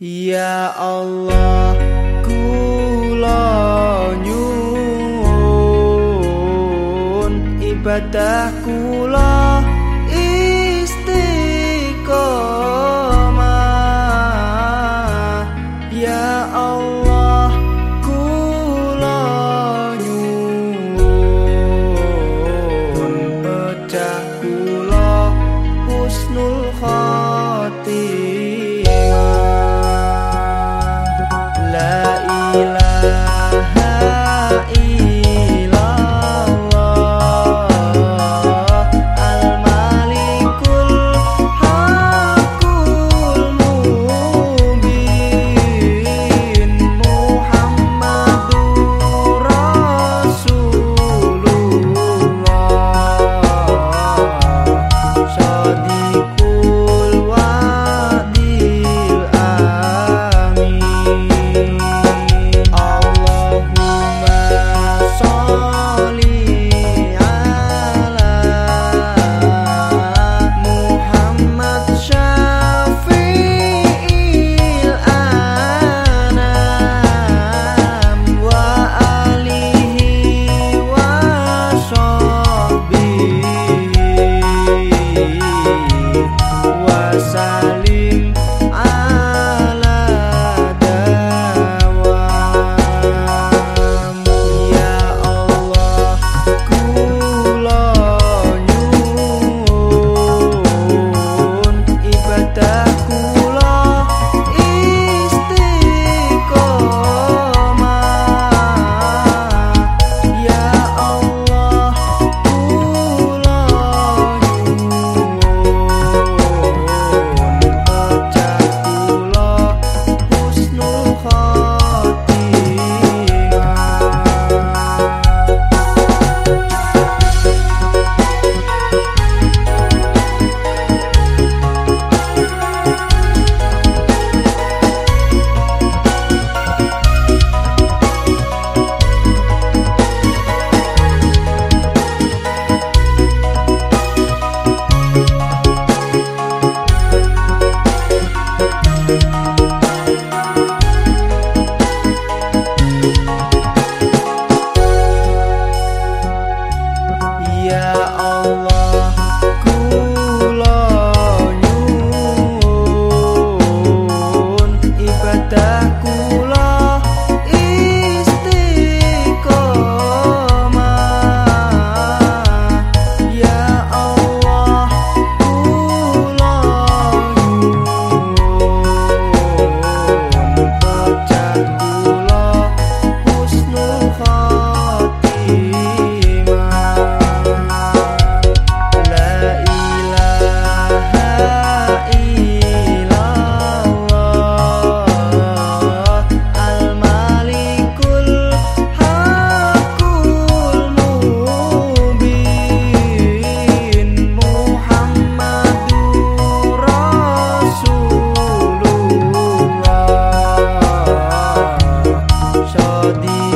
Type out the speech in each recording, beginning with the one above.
Ya Allah kula nyuwun ibadah kula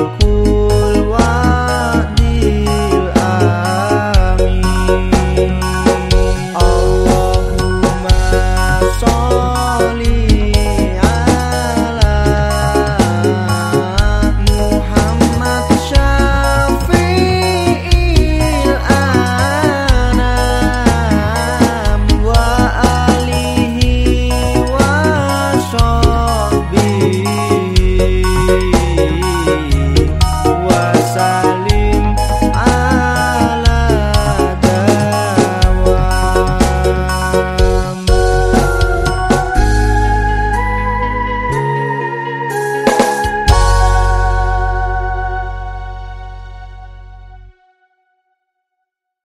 pouco